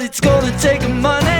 But it's gonna take money.